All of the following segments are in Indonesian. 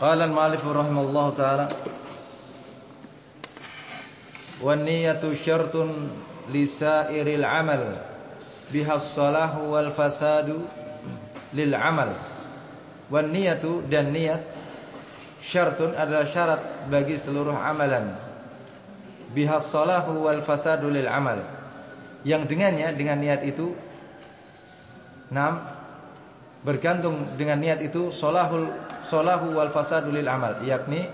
Qala al-mu'allif rahimallahu taala Wan niyatu syartun li sa'iril amal biha salahu wal fasadu lil amal. Wan niyatu dan niat syartun adalah syarat bagi seluruh amalan. Biha salahu wal fasadu lil amal. Yang dengannya dengan niat itu bergantung dengan niat itu solahul solahu wal fasadu lil amal yakni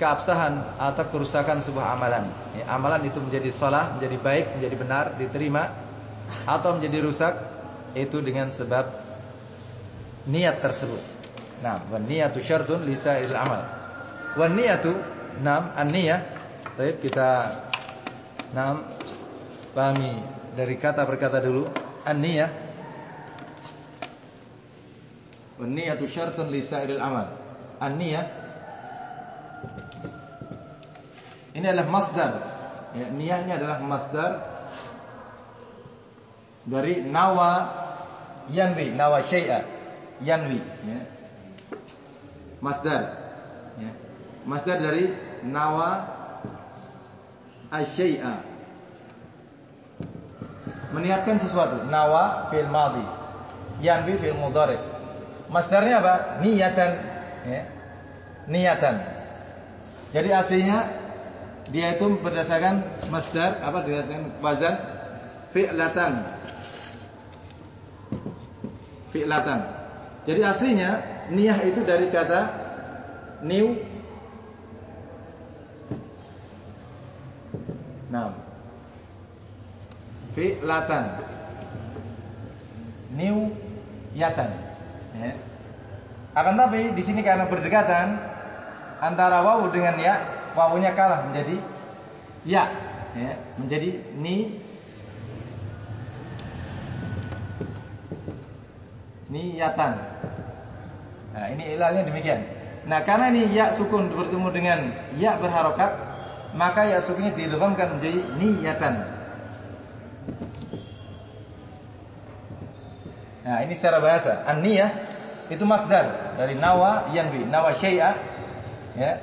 keabsahan atau kerusakan sebuah amalan. Ya, amalan itu menjadi salah, menjadi baik, menjadi benar, diterima atau menjadi rusak itu dengan sebab niat tersebut. Nah, wan niyatu syartun sa'il amal. Wan niyatu nam an-niyah. Baik, kita nam pahami dari kata berkata dulu an-niyah Niyatu syartun li sa'iril amal. An-niyah ini adalah masdar. Ya, niyah ini adalah masdar dari nawa yanwi, nawa syai'a, yanwi, ya. Masdar. Ya. Masdar dari nawa asyai'a. Meniatkan sesuatu, nawa fil madhi, yanwi fil mudhari'. Masdarnya apa? Niatan. Ya. Niatan. Jadi aslinya dia itu berdasarkan masdar apa dengan wazan fi'latan. Fi'latan. Jadi aslinya niyah itu dari kata new Nah. Fi'latan. New yatan. Ya. Akan tapi di sini karena berdekatan antara wawu dengan ya, wawunya kalah menjadi ya, ya menjadi ni niyatan. Nah, ini ilahnya demikian. Nah, karena ini ya sukun bertemu dengan ya berharokat, maka ya sukunnya diidghamkan menjadi niyatan. Nah, ini secara bahasa. An-niyah itu masdar dari nawa yanwi, nawa syai'a ya.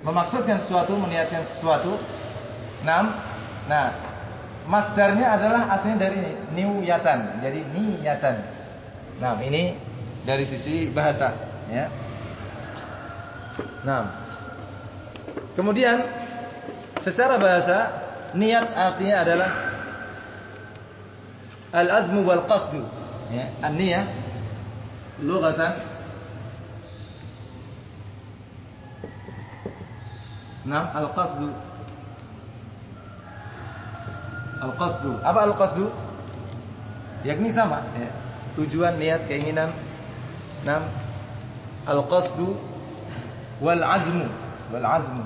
Memaksudkan sesuatu, meniatkan sesuatu. Nam. Nah, masdarnya adalah aslinya dari ini, niyatan. Jadi niyatan. Nah, ini dari sisi bahasa, ya. Nah. Kemudian secara bahasa niat artinya adalah al-azmu wal qasdu ya an-niyah lughatan Nam al-qasdu. Al-qasdu. Apa al-qasdu? Yakni sama. Ya. Tujuan, niat, keinginan. Nam Al-qasdu Wal-azmu. Wal-azmu.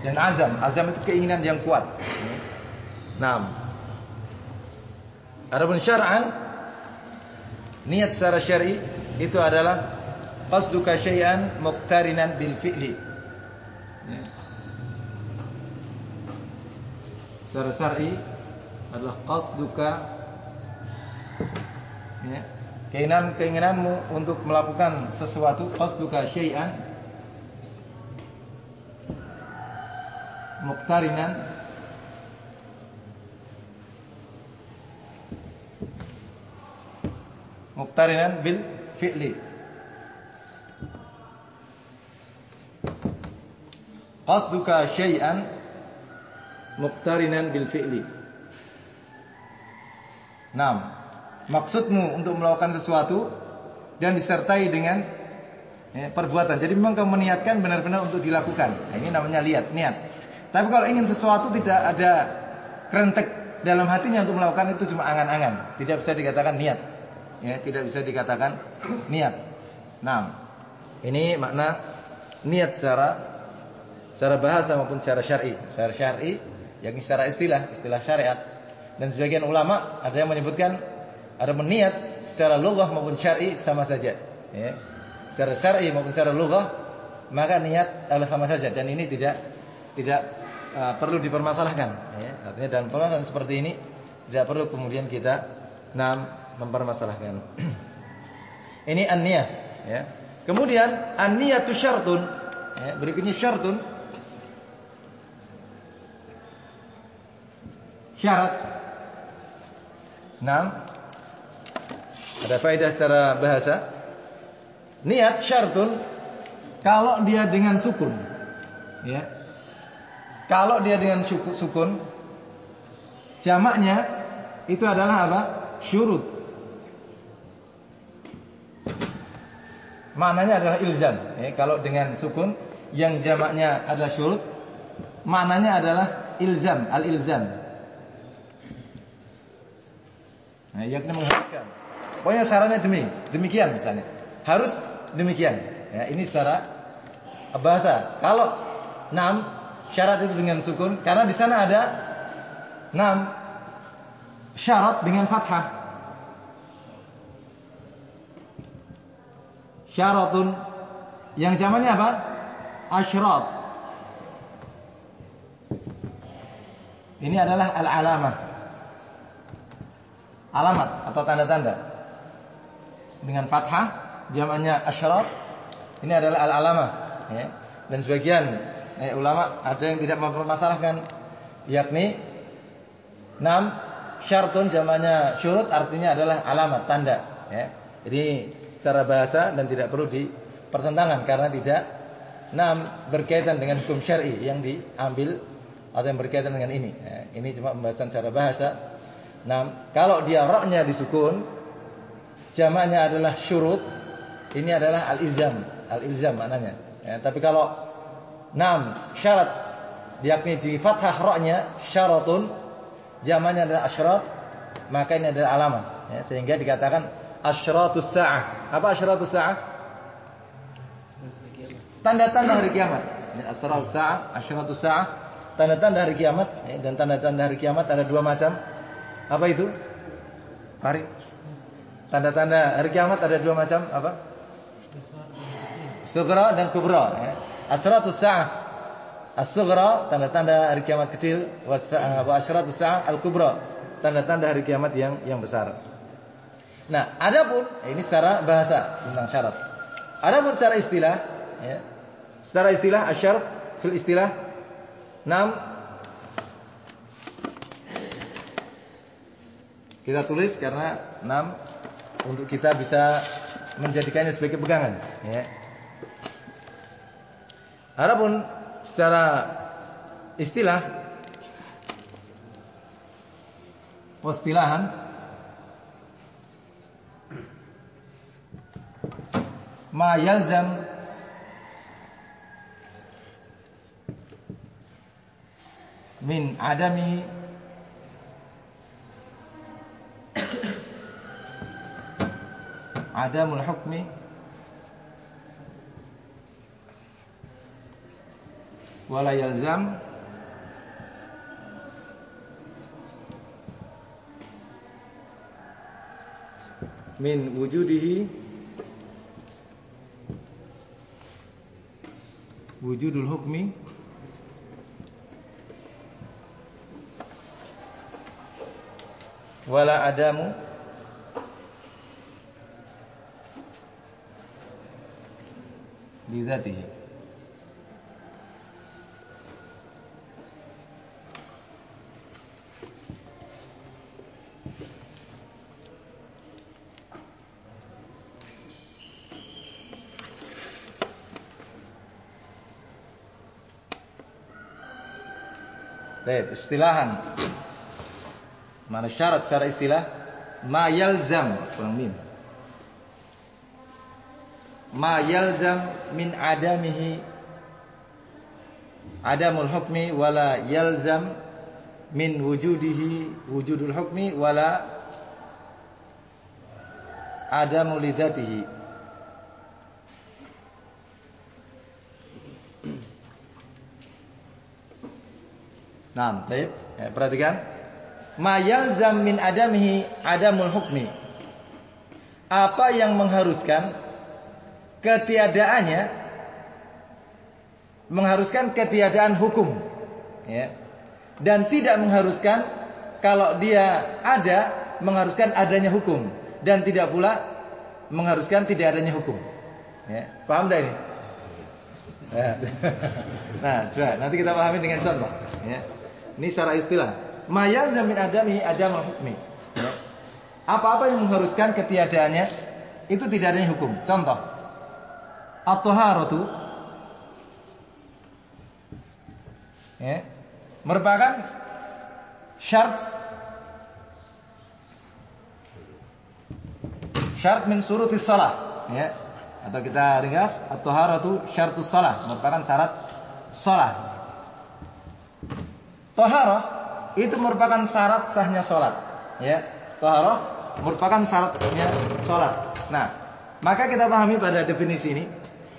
Dan azam. Azam itu keinginan yang kuat. Nam Adapun syar'an niat secara syar'i itu adalah qasduka syai'an muqtarinan bil fi'li. Ya. Secara syar'i adalah qasduka ya, keinginan keinginanmu untuk melakukan sesuatu qasduka syai'an muqtarinan muqtarinan bil fi'li. Qasduka syai'an muqtarinan bil fi'li. Naam. Maksudmu untuk melakukan sesuatu dan disertai dengan ya, perbuatan. Jadi memang kamu meniatkan benar-benar untuk dilakukan. Nah, ini namanya lihat, niat. Tapi kalau ingin sesuatu tidak ada kerentek dalam hatinya untuk melakukan itu cuma angan-angan, tidak bisa dikatakan niat ya tidak bisa dikatakan niat. Nah, ini makna niat secara secara bahasa maupun secara syar'i. Secara syar'i yakni secara istilah, istilah syariat. Dan sebagian ulama ada yang menyebutkan ada meniat secara lughah maupun syar'i sama saja, ya. Secara syar'i maupun secara lughah maka niat adalah sama saja dan ini tidak tidak uh, perlu dipermasalahkan ya. Artinya dalam permasalahan seperti ini tidak perlu kemudian kita mempermasalahkan. Ini an-niyah, ya. Kemudian an-niyatu syartun. Ya, berikutnya syartun. Syarat. Nah, ada faedah secara bahasa. Niat syartun kalau dia dengan sukun. Ya. Kalau dia dengan sukun jamaknya itu adalah apa? Syurut. Maknanya adalah ilzam. Ya, kalau dengan sukun yang jamaknya adalah syurut, maknanya adalah ilzam, al-ilzam. Nah, yakni mengharuskan. Pokoknya sarannya demi, demikian misalnya. Harus demikian. Ya, ini secara bahasa. Kalau enam syarat itu dengan sukun karena di sana ada enam syarat dengan fathah. Syaratun yang zamannya apa? Asyrat. Ini adalah al-alamah. Alamat atau tanda-tanda. Dengan fathah jamannya asyrat. Ini adalah al-alamah, ya. Dan sebagian eh, ulama ada yang tidak mempermasalahkan yakni enam syartun jamannya syurut artinya adalah alamat tanda ya. Jadi secara bahasa dan tidak perlu dipertentangan karena tidak enam berkaitan dengan hukum syar'i yang diambil atau yang berkaitan dengan ini. Ya, ini cuma pembahasan secara bahasa. Nah, kalau dia roknya disukun, jamaknya adalah syurut. Ini adalah al-ilzam, al-ilzam maknanya. Ya, tapi kalau enam syarat yakni di fathah roknya syaratun, jamaknya adalah asyrat, maka ini adalah alamat. Ya, sehingga dikatakan asyratus sa'ah. Apa asyratus sa'ah? Tanda-tanda hari kiamat. Asyratus sa'ah, asyratus sa'ah tanda-tanda hari kiamat ya, dan tanda-tanda hari kiamat ada dua macam. Apa itu? Mari. Tanda-tanda hari kiamat ada dua macam, apa? Sugra dan kubra ya. Asratus sa'ah. As-sugra tanda-tanda hari kiamat kecil wa asyratus sa'ah al-kubra tanda-tanda hari kiamat yang yang besar. Nah, adapun ini secara bahasa tentang syarat. Adapun secara istilah ya. Secara istilah asyarat fil istilah Nam Kita tulis karena enam untuk kita bisa menjadikannya sebagai pegangan ya. Adapun secara istilah istilahan ma yalzam. Min adami. Adamul hukmi. Wala yalzam. Min wujudihi wujudul hukmi. Wala adamu. Lidatihi Baik, istilahan. Mana syarat secara istilah? Ma yalzam, kurang mim. Ma yalzam min adamihi adamul hukmi wala yalzam min wujudihi wujudul hukmi wala adamu lidatihi. Nah, baik. Ya, perhatikan. Ma yalzam min adamihi adamul hukmi. Apa yang mengharuskan ketiadaannya mengharuskan ketiadaan hukum. Ya. Dan tidak mengharuskan kalau dia ada mengharuskan adanya hukum dan tidak pula mengharuskan tidak adanya hukum. Ya, paham dah ini? Ya. Nah, coba nanti kita pahami dengan contoh. Ya. Ini secara istilah. Maya zamin adami adam hukmi. Apa-apa yang mengharuskan ketiadaannya itu tidak adanya hukum. Contoh. At-taharatu ya, merupakan syarat syarat min surutis salah ya atau kita ringkas at-taharatu syaratus salah merupakan syarat salat taharah itu merupakan syarat sahnya salat ya taharah merupakan syaratnya salat nah maka kita pahami pada definisi ini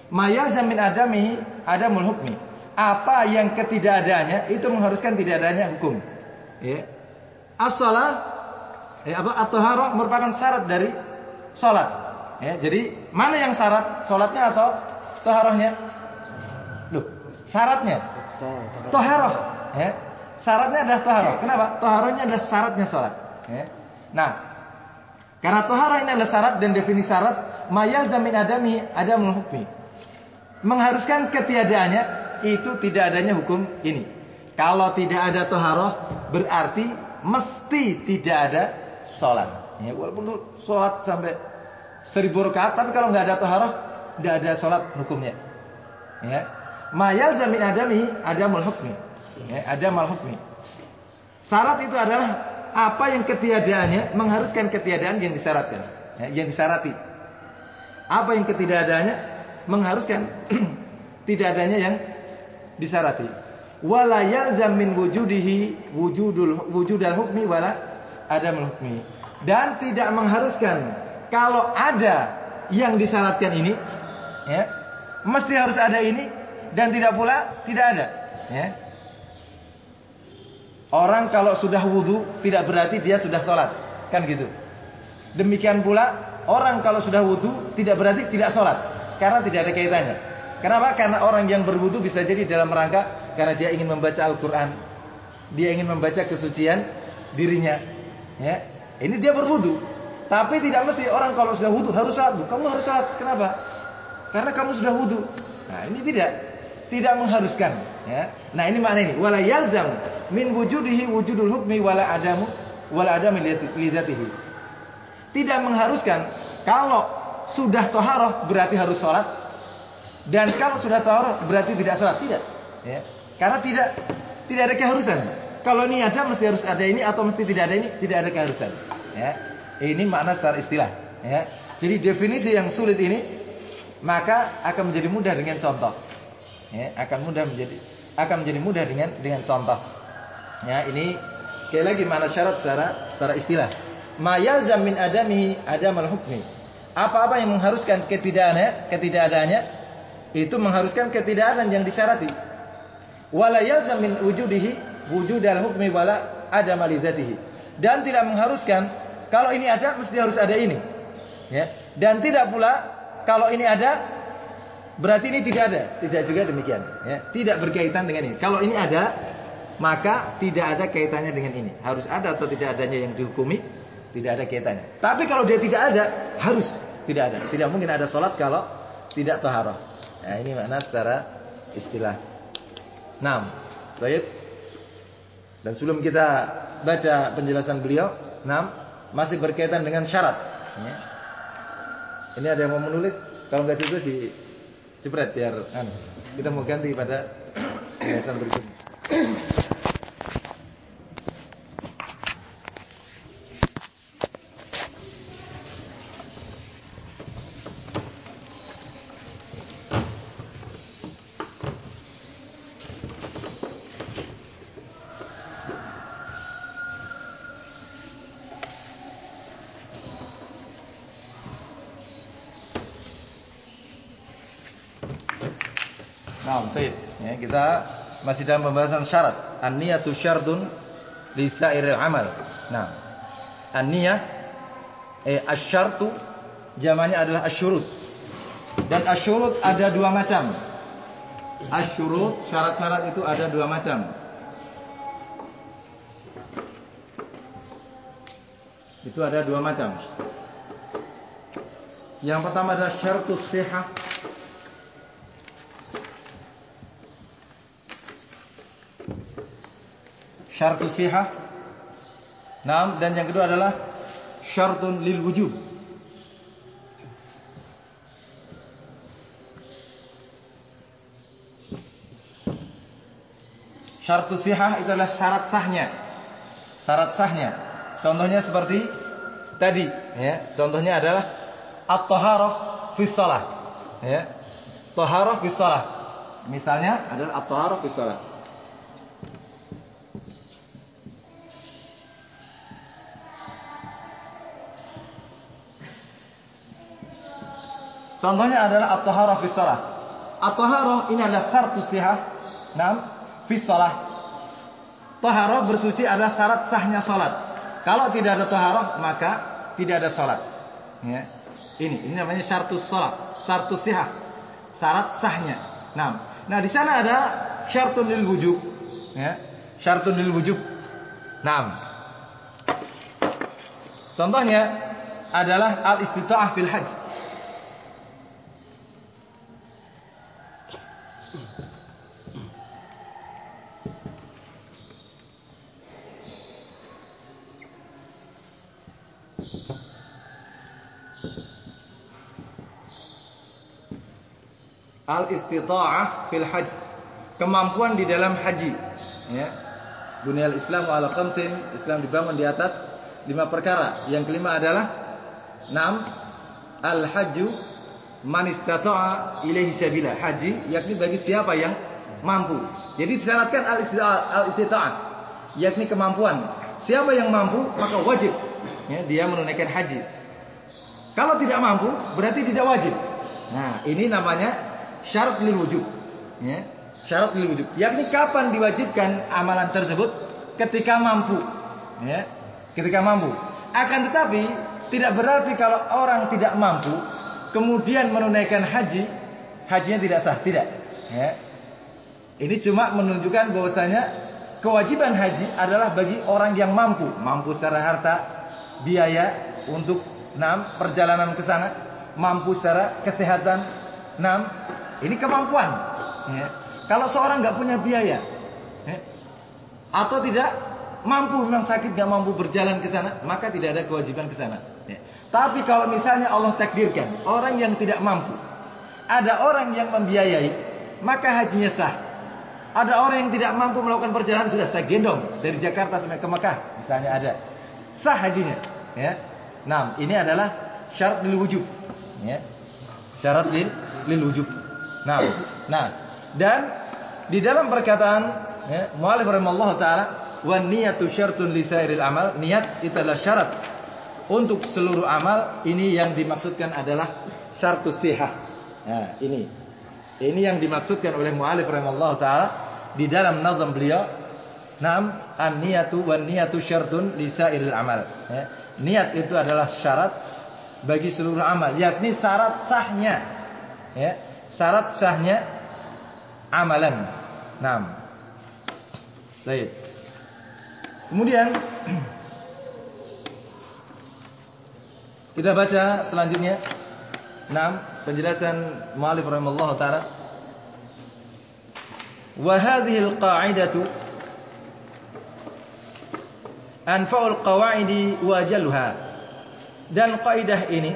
mayal jamin adami adamul hukmi apa yang ketidakadanya itu mengharuskan tidak adanya hukum ya as-salah ya apa at-taharah merupakan syarat dari salat Ya, jadi mana yang syarat? Salatnya atau toharohnya? Loh, syaratnya. Toharoh. Ya. Syaratnya adalah toharoh. Kenapa? Toharohnya adalah syaratnya salat. Ya. Nah, karena toharoh ini adalah syarat dan definisi syarat, mayal zamin adami ada hukmi. Mengharuskan ketiadaannya itu tidak adanya hukum ini. Kalau tidak ada toharoh berarti mesti tidak ada sholat. Ya, walaupun sholat sampai seribu rakaat tapi kalau nggak ada taharah nggak ada sholat hukumnya ya mayal zamin adami ada mal hukmi ya, ada mal hukmi syarat itu adalah apa yang ketiadaannya mengharuskan ketiadaan yang disyaratkan ya, yang disyarati apa yang ketidakadaannya mengharuskan tidak adanya yang disyarati wala yalzam wujudihi wujudul wujudal hukmi wala adamul hukmi dan tidak mengharuskan kalau ada yang disyaratkan ini, ya, mesti harus ada ini dan tidak pula tidak ada. Ya. Orang kalau sudah wudhu tidak berarti dia sudah sholat, kan gitu. Demikian pula orang kalau sudah wudhu tidak berarti tidak sholat, karena tidak ada kaitannya. Kenapa? Karena orang yang berwudhu bisa jadi dalam rangka karena dia ingin membaca Al-Quran, dia ingin membaca kesucian dirinya. Ya, ini dia berwudhu. Tapi tidak mesti orang kalau sudah wudhu harus sholat. Kamu harus sholat. Kenapa? Karena kamu sudah wudhu. Nah ini tidak. Tidak mengharuskan. Ya. Nah ini makna ini. Wala yalzam min wujudihi wujudul hukmi wala adamu wala adam lidatihi. Tidak mengharuskan kalau sudah toharoh berarti harus sholat. Dan kalau sudah toharoh berarti tidak sholat. Tidak. Ya. Karena tidak tidak ada keharusan. Kalau ini ada mesti harus ada ini atau mesti tidak ada ini tidak ada keharusan. Ya. Ini makna secara istilah. Ya. Jadi definisi yang sulit ini maka akan menjadi mudah dengan contoh. Ya, akan mudah menjadi akan menjadi mudah dengan dengan contoh. Ya, ini sekali lagi makna syarat secara secara istilah. Mayal zamin adami adamal hukmi. Apa-apa yang mengharuskan ketidakadanya, ketidakadanya itu mengharuskan ketidakadan yang disyarati. Wala yalzam min wujudihi wujudal hukmi wala adamal Dan tidak mengharuskan kalau ini ada mesti harus ada ini. Ya. Dan tidak pula kalau ini ada berarti ini tidak ada. Tidak juga demikian, ya. Tidak berkaitan dengan ini. Kalau ini ada maka tidak ada kaitannya dengan ini. Harus ada atau tidak adanya yang dihukumi tidak ada kaitannya. Tapi kalau dia tidak ada, harus tidak ada. Tidak mungkin ada sholat kalau tidak taharah. Nah, ini makna secara istilah. Nah, baik. Dan sebelum kita baca penjelasan beliau, nah, masih berkaitan dengan syarat. Ya. Ini ada yang mau menulis, kalau nggak ditulis di jepret biar anu. Kita mau ganti pada pembahasan berikutnya. kita masih dalam pembahasan syarat. An-niyatu syardun li sa'iril amal. Nah, an-niyah eh asyartu jamannya adalah asyurut. Dan asyurut ada dua macam. Asyurut syarat-syarat itu ada dua macam. Itu ada dua macam. Yang pertama adalah syaratus sihah. Syaratus sihah. Nah, dan yang kedua adalah syaratun lil wujub. Syaratus sihah itu adalah syarat sahnya. Syarat sahnya. Contohnya seperti tadi, ya. Contohnya adalah at-taharah fi shalah. Ya. Taharah fi. Misalnya adalah at-taharah fi. Contohnya adalah at-taharah fi shalah. At-taharah ini adalah syartus sihah. Naam, fi shalah. Taharah bersuci adalah syarat sahnya salat. Kalau tidak ada taharah maka tidak ada salat. Ya. Ini, ini namanya syartus salat, syartus sihah. Syarat sahnya. Nah, nah di sana ada syartun lil wujub, ya. Syartun lil wujub. Nah. Contohnya adalah al-istita'ah fil hajj. Al-istita'ah fil hajj. Kemampuan di dalam haji. Ya. Islam ala khamsin, Islam dibangun di atas lima perkara. Yang kelima adalah enam al-hajju man istata'a ilaihi sabila. Haji yakni bagi siapa yang mampu. Jadi disyaratkan al-istita'ah yakni kemampuan. Siapa yang mampu maka wajib ya, dia menunaikan haji. Kalau tidak mampu berarti tidak wajib. Nah, ini namanya syarat lil wujub. Ya, syarat lil wujub. Yakni kapan diwajibkan amalan tersebut? Ketika mampu. Ya, ketika mampu. Akan tetapi tidak berarti kalau orang tidak mampu kemudian menunaikan haji, hajinya tidak sah, tidak. Ya. Ini cuma menunjukkan bahwasanya kewajiban haji adalah bagi orang yang mampu, mampu secara harta, biaya untuk enam perjalanan ke sana, mampu secara kesehatan, enam ini kemampuan. Ya. Kalau seorang nggak punya biaya, ya, atau tidak mampu memang sakit nggak mampu berjalan ke sana, maka tidak ada kewajiban ke sana. Ya. Tapi kalau misalnya Allah takdirkan orang yang tidak mampu, ada orang yang membiayai, maka hajinya sah. Ada orang yang tidak mampu melakukan perjalanan sudah saya gendong dari Jakarta sampai ke Mekah, misalnya ada, sah hajinya. Ya. Nah, ini adalah syarat lil wujub. Ya. Syarat lil lil wujub. Nah, nah dan di dalam perkataan ya, mu'alif rahimallahu taala wan niyatu syartun li sairil amal, niat itu adalah syarat untuk seluruh amal. Ini yang dimaksudkan adalah syartus sihah. Nah, ini. Ini yang dimaksudkan oleh mu'alif rahimallahu taala di dalam nazam beliau. Naam, an-niyatu wan niyatu syartun li sairil amal. Ya. Niat itu adalah syarat bagi seluruh amal, yakni syarat sahnya. Ya syarat sahnya amalan. Naam. Baik. Kemudian kita baca selanjutnya. Naam, penjelasan mu'alif rahimallahu taala. Wa hadhihi al-qa'idatu anfa'ul qawa'idi wa. Dan kaidah ini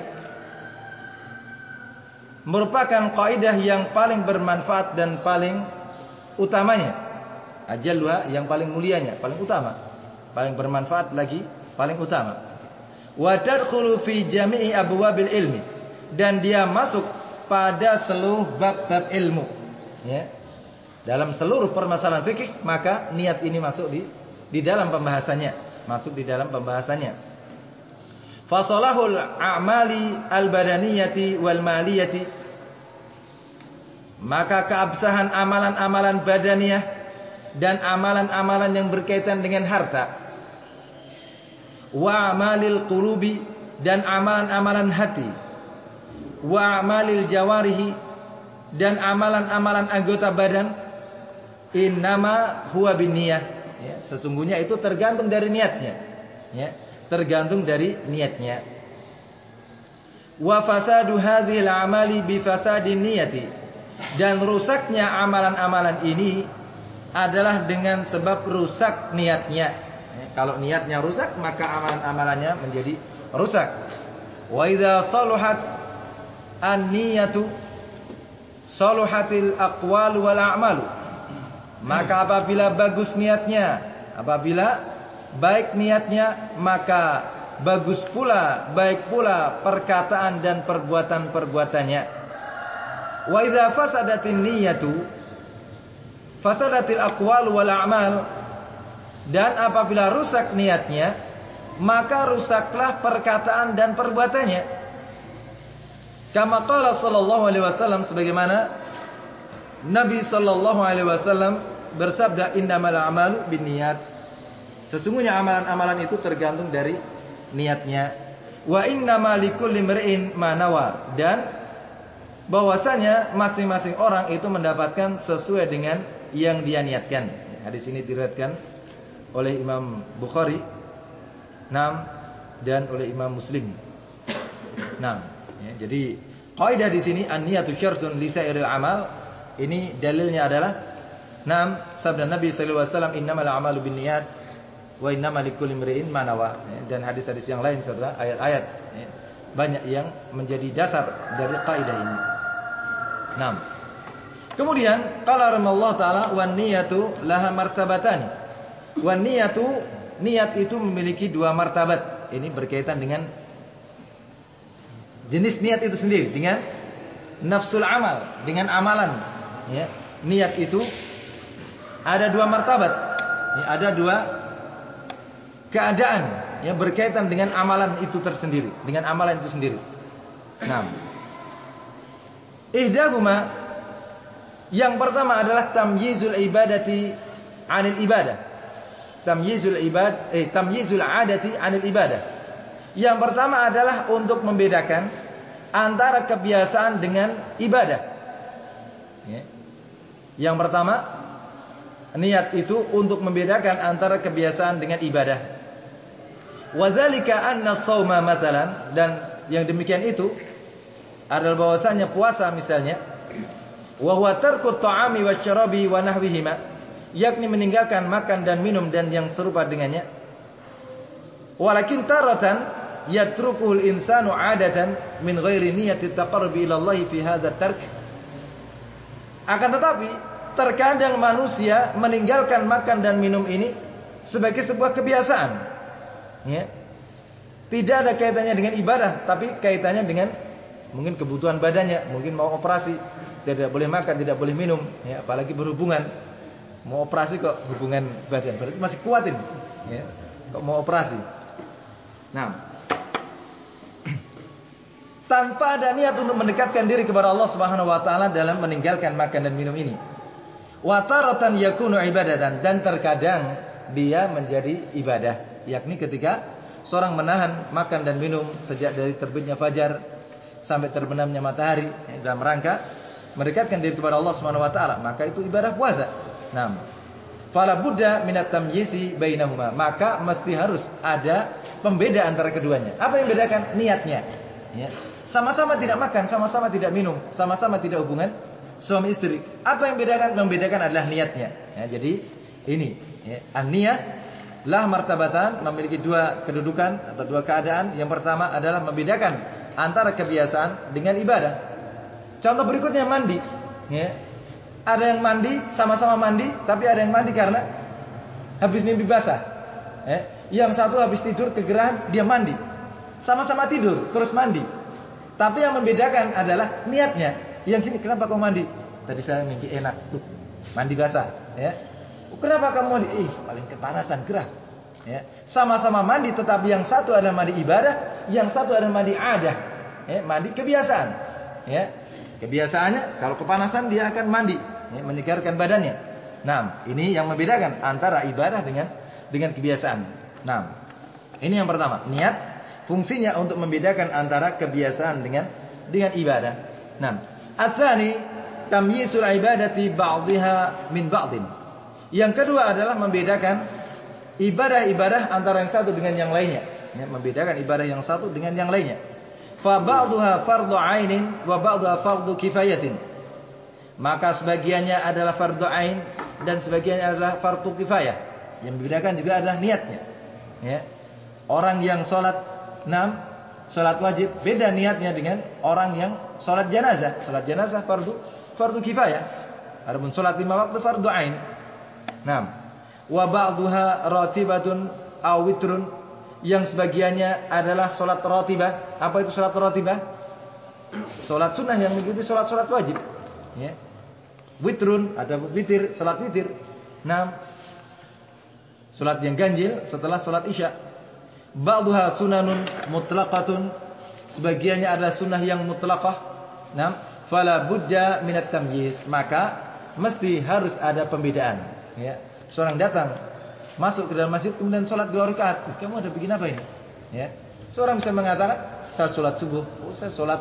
merupakan kaidah yang paling bermanfaat dan paling utamanya. Ajalwa yang paling mulianya, paling utama, paling bermanfaat lagi, paling utama. Wa tadkhulu fi jami'i abwabil ilmi dan dia masuk pada seluruh bab-bab ilmu. Ya. Dalam seluruh permasalahan fikih maka niat ini masuk di di dalam pembahasannya, masuk di dalam pembahasannya. Fasalahul a'mali al-badaniyati wal maliyati maka keabsahan amalan-amalan badaniyah dan amalan-amalan yang berkaitan dengan harta wa amalil qulubi dan amalan-amalan hati. Wa amalil jawarihi dan amalan-amalan anggota badan. Innama huwa binniyah. Ya, sesungguhnya itu tergantung dari niatnya. Ya tergantung dari niatnya. wa fasadu hadhil amali bi fasadin niyati. Dan rusaknya amalan-amalan ini adalah dengan sebab rusak niatnya. Kalau niatnya rusak maka amalan-amalannya menjadi rusak. Wa idza saluhat an-niyatu saluhatil aqwal wal a'malu. Maka apabila bagus niatnya, apabila baik niatnya, maka bagus pula, baik pula perkataan dan perbuatan-perbuatannya. Wa idza fasadatin niyyatu fasadatil aqwal wal a'mal dan apabila rusak niatnya maka rusaklah perkataan dan perbuatannya. Kama qala sallallahu alaihi wasallam sebagaimana Nabi sallallahu alaihi wasallam bersabda innamal a'malu binniyat. Sesungguhnya amalan-amalan itu tergantung dari niatnya. Wa innama likulli imri'in ma nawa dan bahwasanya masing-masing orang itu mendapatkan sesuai dengan yang dia niatkan. Hadis ini diriwayatkan oleh Imam Bukhari, nam dan oleh Imam Muslim. Nah, ya, jadi kaidah di sini an-niyatu syartun li sa'iril amal. Ini dalilnya adalah nam sabda Nabi sallallahu alaihi wasallam innamal a'malu binniyat wa innamal likulli imri'in ma nawa ya, dan hadis-hadis yang lain serta ayat-ayat ya, banyak yang menjadi dasar dari kaidah ini. Naam. Kemudian qala rahimallahu taala wan niyatu laha martabatan. Wan niyatu niat itu memiliki dua martabat. Ini berkaitan dengan jenis niat itu sendiri dengan nafsul amal, dengan amalan ya. Niat itu ada dua martabat. Ya, ada dua keadaan yang berkaitan dengan amalan itu tersendiri, dengan amalan itu sendiri. Nah, ihdahuma yang pertama adalah tamyizul ibadati anil ibadah. Tamyizul ibad eh tamyizul adati anil ibadah. Yang pertama adalah untuk membedakan antara kebiasaan dengan ibadah. Ya. Yang pertama niat itu untuk membedakan antara kebiasaan dengan ibadah. Wadzalika anna shauma mathalan dan yang demikian itu adalah bahwasanya puasa misalnya wa huwa tarku ta'ami wasyarabi wa nahwihima yakni meninggalkan makan dan minum dan yang serupa dengannya walakin taratan yatrukuhul insanu adatan min ghairi niyyati taqarrubi ila Allah fi hadha tark akan tetapi terkadang manusia meninggalkan makan dan minum ini sebagai sebuah kebiasaan ya. Tidak ada kaitannya dengan ibadah, tapi kaitannya dengan mungkin kebutuhan badannya, mungkin mau operasi, tidak boleh makan, tidak boleh minum, ya, apalagi berhubungan. Mau operasi kok hubungan badan, berarti masih kuatin, ya. Kok mau operasi. Nah, tanpa ada niat untuk mendekatkan diri kepada Allah Subhanahu wa taala dalam meninggalkan makan dan minum ini. Wa taratan yakunu ibadatan dan terkadang dia menjadi ibadah yakni ketika seorang menahan makan dan minum sejak dari terbitnya fajar sampai terbenamnya matahari ya, dalam rangka mendekatkan diri kepada Allah Subhanahu wa taala, maka itu ibadah puasa. Naam. Fala budda minat tamyizi bainahuma. Maka mesti harus ada pembeda antara keduanya. Apa yang membedakan? Niatnya. Ya. Sama-sama tidak makan, sama-sama tidak minum, sama-sama tidak hubungan suami istri. Apa yang membedakan? Membedakan adalah niatnya. Ya, jadi ini ya, an-niyah lah martabatan memiliki dua kedudukan atau dua keadaan. Yang pertama adalah membedakan antara kebiasaan dengan ibadah. Contoh berikutnya mandi. Ya. Ada yang mandi sama-sama mandi, tapi ada yang mandi karena habis mimpi basah. Ya. Yang satu habis tidur kegerahan dia mandi. Sama-sama tidur terus mandi. Tapi yang membedakan adalah niatnya. Yang sini kenapa kau mandi? Tadi saya mimpi enak tuh. Mandi basah, ya. Kenapa kamu mandi? Ih, paling kepanasan, gerah. Ya. Sama-sama mandi tetapi yang satu adalah mandi ibadah, yang satu adalah mandi adah. Ya, mandi kebiasaan. Ya. Kebiasaannya kalau kepanasan dia akan mandi, ya, menyegarkan badannya. Nah, ini yang membedakan antara ibadah dengan dengan kebiasaan. Nah, ini yang pertama, niat fungsinya untuk membedakan antara kebiasaan dengan dengan ibadah. Nah, atsani tamyizul ibadati ba'dihha min ba'din. Yang kedua adalah membedakan ibadah-ibadah antara yang satu dengan yang lainnya. Ya, membedakan ibadah yang satu dengan yang lainnya. fa ba'daha fardhu 'ainin wa ba'daha fardhu kifayatin. Maka sebagiannya adalah fardhu 'ain dan sebagiannya adalah fardhu kifayah. Yang membedakan juga adalah niatnya. Ya. Orang yang salat 6 salat wajib beda niatnya dengan orang yang salat jenazah. Salat jenazah fardu fardu kifayah. Adapun salat lima waktu fardu ain. Naam. Wa ba'daha ratibatun aw witrun yang sebagiannya adalah salat ratibah. Apa itu salat ratibah? Salat sunnah yang mengikuti salat-salat wajib. Ya. Witrun ada witir, salat witir. Naam. Salat yang ganjil setelah salat Isya. Ba'daha sunanun mutlaqatun. Sebagiannya adalah sunnah yang mutlaqah. Naam. Fala budda minat tamyiz. Maka mesti harus ada pembedaan. Ya. Seorang datang masuk ke dalam masjid kemudian sholat dua rakaat. Kamu ada bikin apa ini? Ya. Seorang bisa mengatakan, saya sholat subuh, oh saya sholat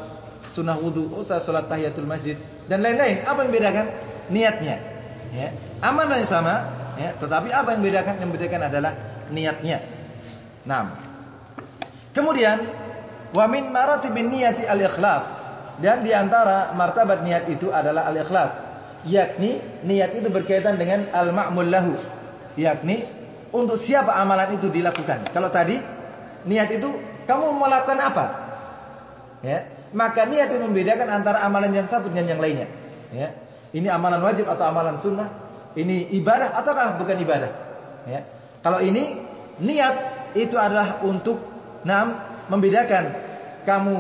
sunnah wudhu, saya sholat tahiyatul masjid dan lain-lain. Apa yang bedakan? Niatnya. Ya. Amalan yang sama, ya. Tetapi apa yang bedakan? Yang bedakan adalah niatnya. Nah. Kemudian wa min maratibin niyati al-ikhlas. Dan di antara martabat niat itu adalah al-ikhlas, yakni niat itu berkaitan dengan al-ma'mul lahu, yakni untuk siapa amalan itu dilakukan. Kalau tadi niat itu kamu melakukan apa? Ya, maka niat itu membedakan antara amalan yang satu dengan yang lainnya. Ya. Ini amalan wajib atau amalan sunnah? Ini ibadah ataukah bukan ibadah? Ya. Kalau ini niat itu adalah untuk nam membedakan kamu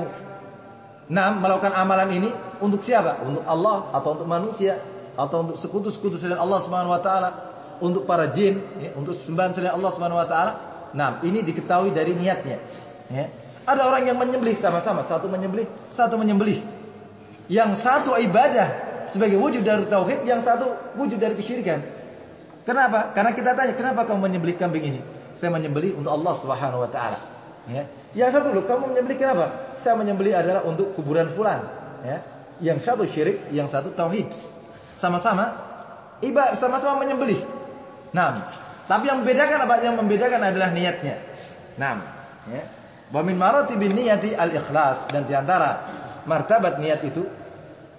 nam melakukan amalan ini untuk siapa? Untuk Allah atau untuk manusia atau untuk sekutu-sekutu selain Allah Subhanahu wa taala untuk para jin, ya, untuk sembahan selain Allah Subhanahu wa taala. Nah, ini diketahui dari niatnya. Ya. Ada orang yang menyembelih sama-sama, satu menyembelih, satu menyembelih. Yang satu ibadah sebagai wujud dari tauhid, yang satu wujud dari kesyirikan. Kenapa? Karena kita tanya, kenapa kamu menyembelih kambing ini? Saya menyembelih untuk Allah Subhanahu wa taala. Ya. Yang satu loh, kamu menyembelih kenapa? Saya menyembelih adalah untuk kuburan fulan. Ya. Yang satu syirik, yang satu tauhid. Sama-sama ibadah, sama-sama menyembelih. Nah, tapi yang membedakan apa? Yang membedakan adalah niatnya. Nah, ya. Wa min maratibin niyati al-ikhlas dan di antara martabat niat itu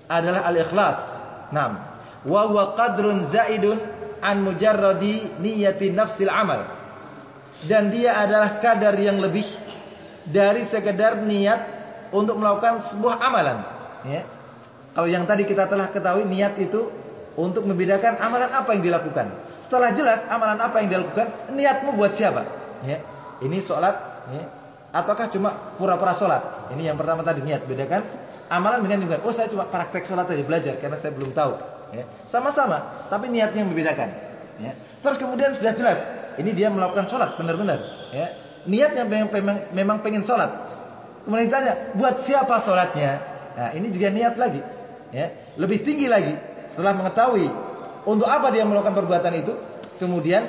adalah al-ikhlas. Naam. Wa huwa qadrun zaidun an mujarradi niyati nafsil amal. Dan dia adalah kadar yang lebih dari sekedar niat untuk melakukan sebuah amalan, ya. Kalau yang tadi kita telah ketahui niat itu untuk membedakan amalan apa yang dilakukan. Setelah jelas amalan apa yang dilakukan, niatmu buat siapa? Ya. Ini sholat, ya. Ataukah cuma pura-pura sholat? Ini yang pertama tadi niat. Bedakan amalan dengan niat. Oh saya cuma praktek sholat tadi belajar karena saya belum tahu. Ya. Sama-sama, tapi niatnya yang membedakan. Ya. Terus kemudian sudah jelas, ini dia melakukan sholat benar-benar. Ya. Niatnya memang, memang, memang pengen sholat. Kemudian ditanya, buat siapa sholatnya? Nah ini juga niat lagi. Ya. Lebih tinggi lagi setelah mengetahui untuk apa dia melakukan perbuatan itu, kemudian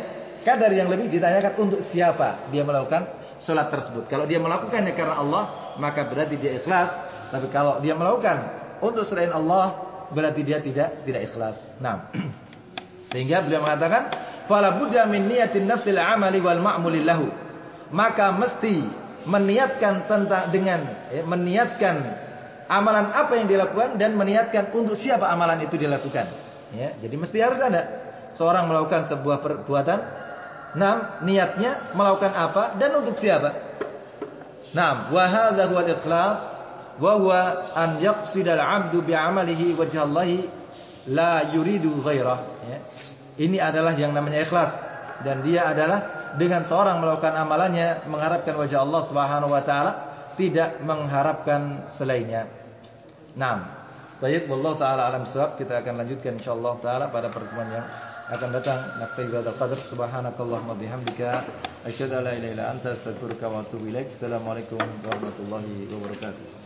kadar yang lebih ditanyakan untuk siapa dia melakukan sholat tersebut. Kalau dia melakukannya karena Allah, maka berarti dia ikhlas. Tapi kalau dia melakukan untuk selain Allah, berarti dia tidak tidak ikhlas. Nah, sehingga beliau mengatakan, "Fala min niyatin nafsil amali wal ma'muli lahu." Maka mesti meniatkan tentang dengan ya, meniatkan amalan apa yang dilakukan dan meniatkan untuk siapa amalan itu dilakukan. Ya, jadi mesti harus ada seorang melakukan sebuah perbuatan. Nam, niatnya melakukan apa dan untuk siapa? Nam, wa hadza al-ikhlas wa huwa an yaqsida al-'abdu bi'amalihi wajhallahi la yuridu ghairah. Ya. Ini adalah yang namanya ikhlas dan dia adalah dengan seorang melakukan amalannya mengharapkan wajah Allah Subhanahu wa taala tidak mengharapkan selainnya. Naam. Baik, wallahu taala alam sawab. Kita akan lanjutkan insyaallah taala pada pertemuan yang akan datang. Nakfi bihadzal qadar. Subhanakallahumma bihamdika asyhadu an la ilaha illa anta astaghfiruka wa atubu ilaik. Assalamualaikum warahmatullahi wabarakatuh.